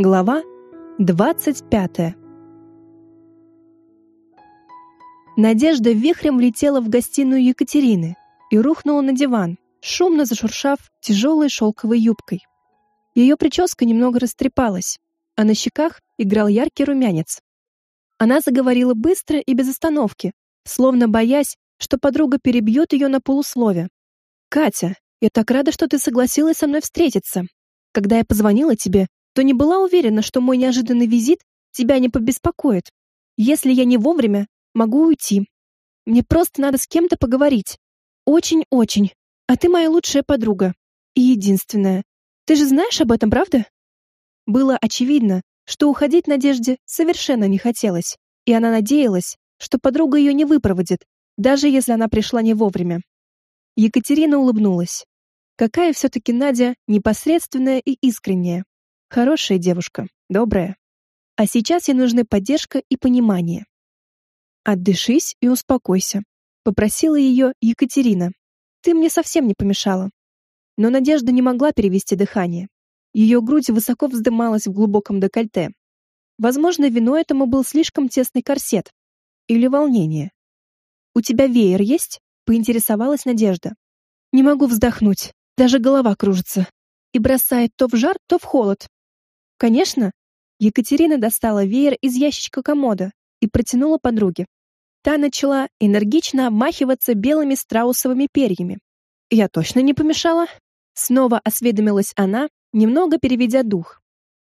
Глава 25. Надежда вихрем влетела в гостиную Екатерины и рухнула на диван, шумно зашуршав тяжелой шелковой юбкой. Ее прическа немного растрепалась, а на щеках играл яркий румянец. Она заговорила быстро и без остановки, словно боясь, что подруга перебьет ее на полуслове. «Катя, я так рада, что ты согласилась со мной встретиться. Когда я позвонила тебе, то не была уверена, что мой неожиданный визит тебя не побеспокоит. Если я не вовремя, могу уйти. Мне просто надо с кем-то поговорить. Очень-очень. А ты моя лучшая подруга. И единственная. Ты же знаешь об этом, правда? Было очевидно, что уходить Надежде совершенно не хотелось, и она надеялась, что подруга ее не выпроводит, даже если она пришла не вовремя. Екатерина улыбнулась. Какая все-таки Надя непосредственная и искренняя. Хорошая девушка, добрая. А сейчас ей нужны поддержка и понимание. Отдышись и успокойся, попросила ее Екатерина. Ты мне совсем не помешала. Но Надежда не могла перевести дыхание. Ее грудь высоко вздымалась в глубоком декольте. Возможно, виной этому был слишком тесный корсет или волнение. У тебя веер есть? поинтересовалась Надежда. Не могу вздохнуть, даже голова кружится и бросает то в жар, то в холод. Конечно. Екатерина достала веер из ящичка комода и протянула подруге. Та начала энергично обмахиваться белыми страусовыми перьями. Я точно не помешала? Снова осведомилась она, немного переведя дух.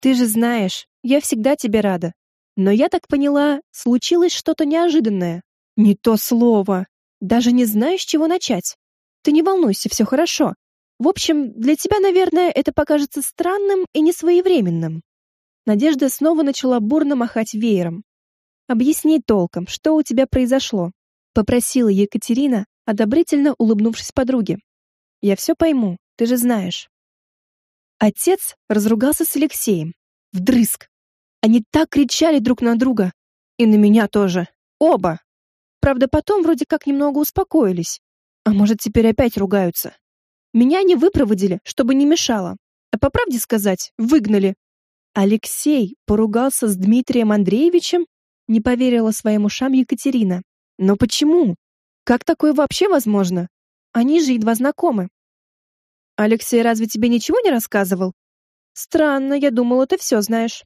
Ты же знаешь, я всегда тебе рада. Но я так поняла, случилось что-то неожиданное. Не то слово. Даже не знаю, с чего начать. Ты не волнуйся, все хорошо. В общем, для тебя, наверное, это покажется странным и несвоевременным. Надежда снова начала бурно махать веером. Объясни толком, что у тебя произошло, попросила Екатерина, одобрительно улыбнувшись подруге. Я все пойму, ты же знаешь. Отец разругался с Алексеем. Вдрызг. Они так кричали друг на друга. И на меня тоже. Оба. Правда, потом вроде как немного успокоились. А может, теперь опять ругаются. Меня не выпроводили, чтобы не мешало. А по правде сказать, выгнали. Алексей поругался с Дмитрием Андреевичем? Не поверила своим ушам Екатерина. Но почему? Как такое вообще возможно? Они же едва знакомы. Алексей разве тебе ничего не рассказывал? Странно, я думала, ты все знаешь.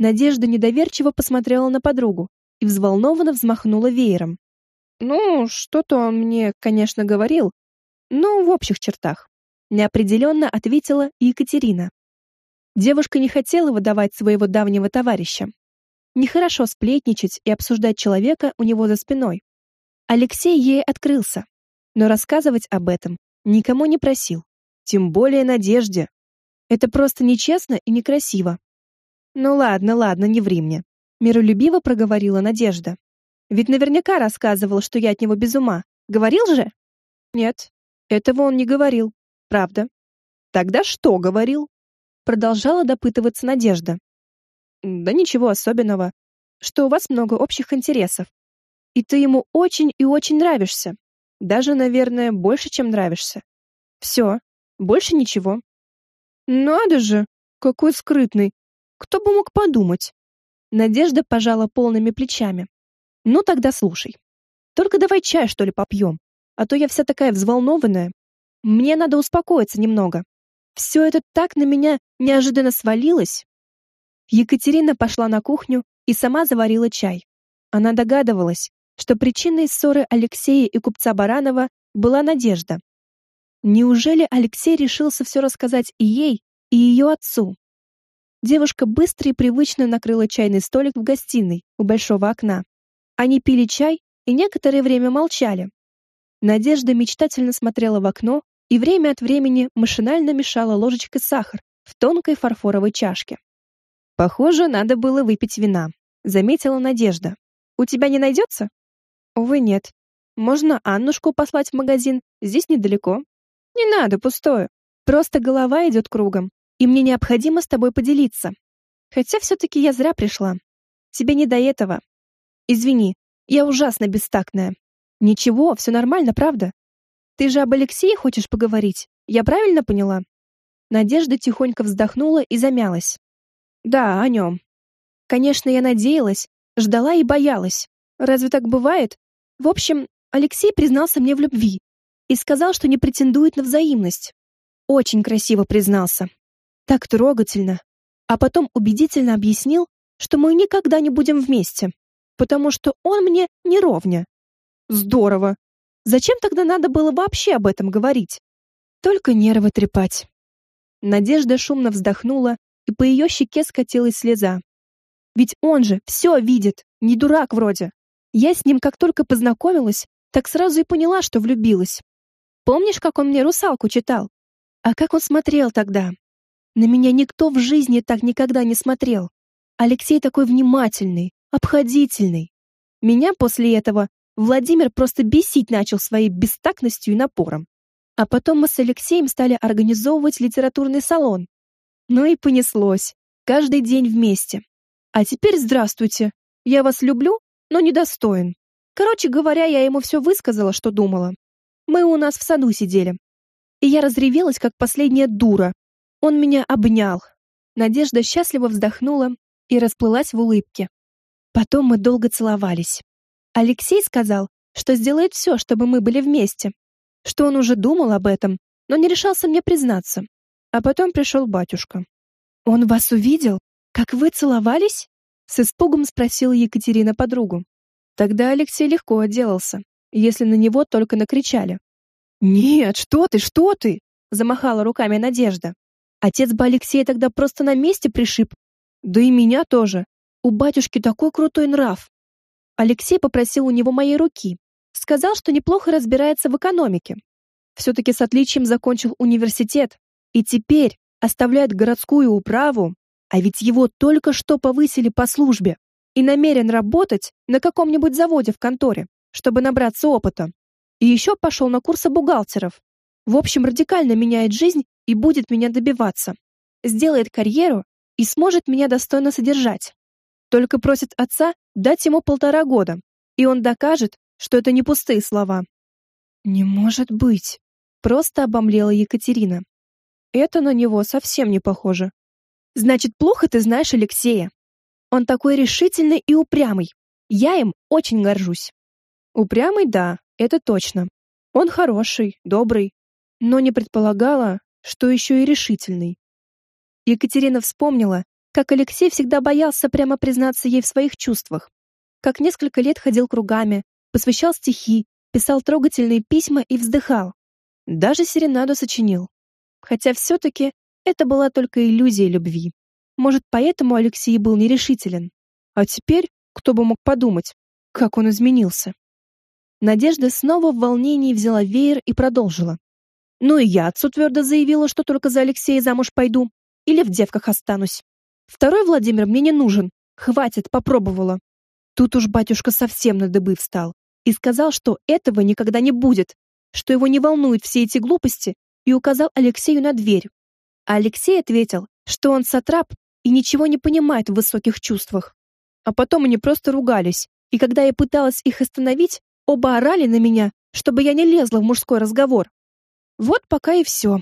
Надежда недоверчиво посмотрела на подругу и взволнованно взмахнула веером. Ну, что-то он мне, конечно, говорил, ну, в общих чертах. Неопределенно ответила Екатерина. Девушка не хотела выдавать своего давнего товарища. Нехорошо сплетничать и обсуждать человека у него за спиной. Алексей ей открылся, но рассказывать об этом никому не просил, тем более Надежде. Это просто нечестно и некрасиво. Ну ладно, ладно, не ври мне, миролюбиво проговорила Надежда. Ведь наверняка рассказывал, что я от него без ума. Говорил же? Нет, этого он не говорил. Правда? Тогда что говорил? Продолжала допытываться Надежда. Да ничего особенного. Что у вас много общих интересов. И ты ему очень и очень нравишься. Даже, наверное, больше, чем нравишься. Все. Больше ничего. Надо же, какой скрытный. Кто бы мог подумать? Надежда пожала полными плечами. Ну тогда слушай. Только давай чай, что ли, попьем а то я вся такая взволнованная. Мне надо успокоиться немного. Все это так на меня неожиданно свалилось. Екатерина пошла на кухню и сама заварила чай. Она догадывалась, что причиной ссоры Алексея и купца Баранова была Надежда. Неужели Алексей решился все рассказать и ей, и ее отцу? Девушка быстро и привычно накрыла чайный столик в гостиной у большого окна. Они пили чай и некоторое время молчали, Надежда мечтательно смотрела в окно и время от времени машинально мешала ложечкой сахар в тонкой фарфоровой чашке. Похоже, надо было выпить вина, заметила Надежда. У тебя не найдется?» Увы, нет. Можно Аннушку послать в магазин, здесь недалеко. Не надо, пустое. Просто голова идет кругом, и мне необходимо с тобой поделиться. Хотя все таки я зря пришла. Тебе не до этого. Извини, я ужасно бестактная. Ничего, все нормально, правда? Ты же об Алексее хочешь поговорить? Я правильно поняла? Надежда тихонько вздохнула и замялась. Да, о нем. Конечно, я надеялась, ждала и боялась. Разве так бывает? В общем, Алексей признался мне в любви и сказал, что не претендует на взаимность. Очень красиво признался. Так трогательно. А потом убедительно объяснил, что мы никогда не будем вместе, потому что он мне не ровня. Здорово. Зачем тогда надо было вообще об этом говорить? Только нервы трепать. Надежда шумно вздохнула, и по ее щеке скатилась слеза. Ведь он же все видит, не дурак вроде. Я с ним как только познакомилась, так сразу и поняла, что влюбилась. Помнишь, как он мне «Русалку» читал? А как он смотрел тогда? На меня никто в жизни так никогда не смотрел. Алексей такой внимательный, обходительный. Меня после этого Владимир просто бесить начал своей бестактностью и напором. А потом мы с Алексеем стали организовывать литературный салон. Ну и понеслось. Каждый день вместе. А теперь здравствуйте. Я вас люблю, но недостоин. Короче говоря, я ему все высказала, что думала. Мы у нас в саду сидели. И я разревелась, как последняя дура. Он меня обнял. Надежда счастливо вздохнула и расплылась в улыбке. Потом мы долго целовались. Алексей сказал, что сделает все, чтобы мы были вместе, что он уже думал об этом, но не решался мне признаться. А потом пришел батюшка. «Он вас увидел? Как вы целовались?» С испугом спросила Екатерина подругу. Тогда Алексей легко отделался, если на него только накричали. «Нет, что ты, что ты!» замахала руками Надежда. Отец бы Алексея тогда просто на месте пришиб. Да и меня тоже. У батюшки такой крутой нрав. Алексей попросил у него моей руки. Сказал, что неплохо разбирается в экономике. Все-таки с отличием закончил университет. И теперь оставляет городскую управу, а ведь его только что повысили по службе и намерен работать на каком-нибудь заводе в конторе, чтобы набраться опыта. И еще пошел на курсы бухгалтеров. В общем, радикально меняет жизнь и будет меня добиваться. Сделает карьеру и сможет меня достойно содержать. Только просит отца дать ему полтора года, и он докажет, что это не пустые слова. Не может быть, просто обомлела Екатерина. Это на него совсем не похоже. Значит, плохо ты знаешь Алексея. Он такой решительный и упрямый. Я им очень горжусь. Упрямый, да, это точно. Он хороший, добрый, но не предполагала, что еще и решительный. Екатерина вспомнила, как Алексей всегда боялся прямо признаться ей в своих чувствах. Как несколько лет ходил кругами, посвящал стихи, писал трогательные письма и вздыхал. Даже серенаду сочинил. Хотя все-таки это была только иллюзия любви. Может, поэтому Алексей был нерешителен. А теперь, кто бы мог подумать, как он изменился. Надежда снова в волнении взяла веер и продолжила. Ну и я отцу твердо заявила, что только за Алексея замуж пойду или в девках останусь. Второй Владимир мне не нужен. Хватит, попробовала. Тут уж батюшка совсем на дыбы встал и сказал, что этого никогда не будет, что его не волнуют все эти глупости, и указал Алексею на дверь. А Алексей ответил, что он сатрап и ничего не понимает в высоких чувствах. А потом они просто ругались, и когда я пыталась их остановить, оба орали на меня, чтобы я не лезла в мужской разговор. Вот пока и все.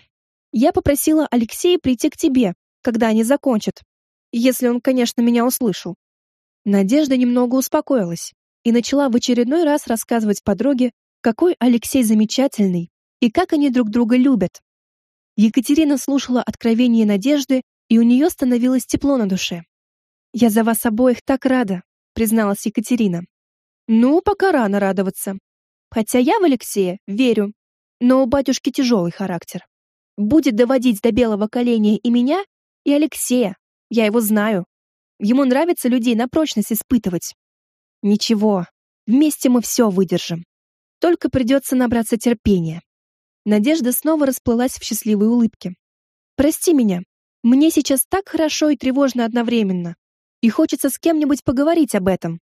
Я попросила Алексея прийти к тебе, когда они закончат, если он, конечно, меня услышал. Надежда немного успокоилась и начала в очередной раз рассказывать подруге, какой Алексей замечательный и как они друг друга любят. Екатерина слушала откровения Надежды, и у нее становилось тепло на душе. «Я за вас обоих так рада», — призналась Екатерина. «Ну, пока рано радоваться. Хотя я в Алексея верю, но у батюшки тяжелый характер. Будет доводить до белого коленя и меня, и Алексея, я его знаю. Ему нравится людей на прочность испытывать. Ничего, вместе мы все выдержим. Только придется набраться терпения. Надежда снова расплылась в счастливой улыбке. Прости меня. Мне сейчас так хорошо и тревожно одновременно. И хочется с кем-нибудь поговорить об этом.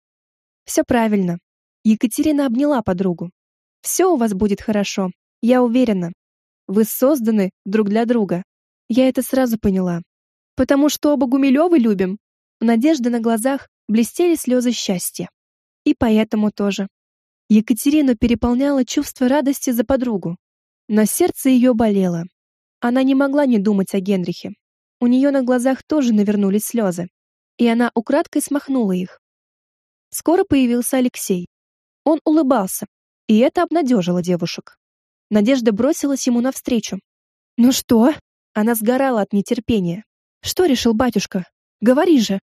Все правильно. Екатерина обняла подругу. Все у вас будет хорошо, я уверена. Вы созданы друг для друга. Я это сразу поняла. Потому что оба Гумилёвы любим. У Надежды на глазах блестели слезы счастья. И поэтому тоже. Екатерину переполняло чувство радости за подругу. Но сердце ее болело. Она не могла не думать о Генрихе. У нее на глазах тоже навернулись слезы. и она украдкой смахнула их. Скоро появился Алексей. Он улыбался, и это обнадежило девушек. Надежда бросилась ему навстречу. «Ну что?» Она сгорала от нетерпения. «Что решил батюшка? Говори же!»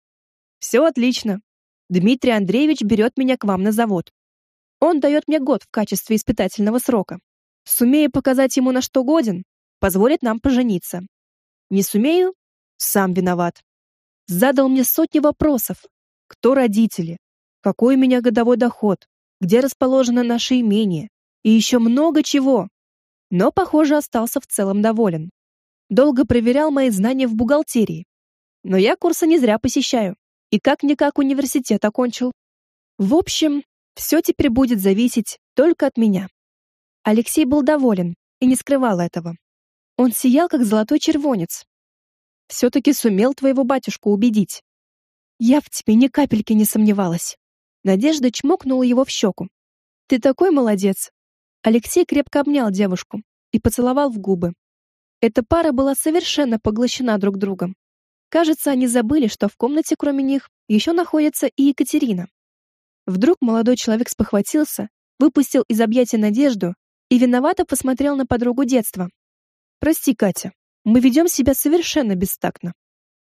«Все отлично. Дмитрий Андреевич берет меня к вам на завод. Он дает мне год в качестве испытательного срока. Сумею показать ему, на что годен, позволит нам пожениться. Не сумею — сам виноват. Задал мне сотни вопросов. Кто родители? Какой у меня годовой доход? Где расположено наше имение? И еще много чего. Но, похоже, остался в целом доволен. Долго проверял мои знания в бухгалтерии. Но я курсы не зря посещаю. И как-никак университет окончил. В общем, все теперь будет зависеть только от меня. Алексей был доволен и не скрывал этого. Он сиял, как золотой червонец. Все-таки сумел твоего батюшку убедить. Я в тебе ни капельки не сомневалась. Надежда чмокнула его в щеку. Ты такой молодец. Алексей крепко обнял девушку и поцеловал в губы. Эта пара была совершенно поглощена друг другом. Кажется, они забыли, что в комнате кроме них еще находится и Екатерина. Вдруг молодой человек спохватился, выпустил из объятия Надежду и виновато посмотрел на подругу детства. «Прости, Катя, мы ведем себя совершенно бестактно».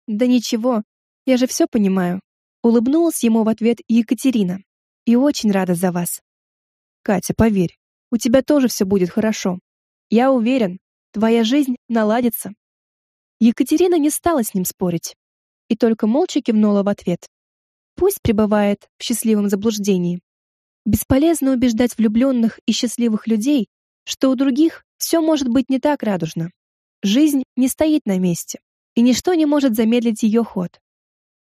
«Да ничего, я же все понимаю», — улыбнулась ему в ответ Екатерина. «И очень рада за вас». «Катя, поверь, у тебя тоже все будет хорошо. Я уверен, твоя жизнь наладится». Екатерина не стала с ним спорить и только молча кивнула в ответ. Пусть пребывает в счастливом заблуждении. Бесполезно убеждать влюбленных и счастливых людей, что у других все может быть не так радужно. Жизнь не стоит на месте, и ничто не может замедлить ее ход.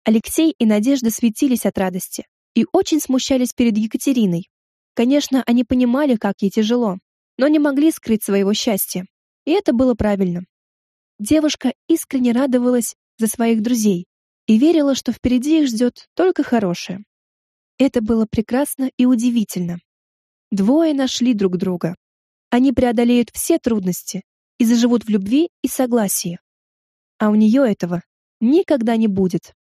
Алексей и Надежда светились от радости и очень смущались перед Екатериной. Конечно, они понимали, как ей тяжело, но не могли скрыть своего счастья. И это было правильно. Девушка искренне радовалась за своих друзей, и верила, что впереди их ждет только хорошее. Это было прекрасно и удивительно. Двое нашли друг друга. Они преодолеют все трудности и заживут в любви и согласии. А у нее этого никогда не будет.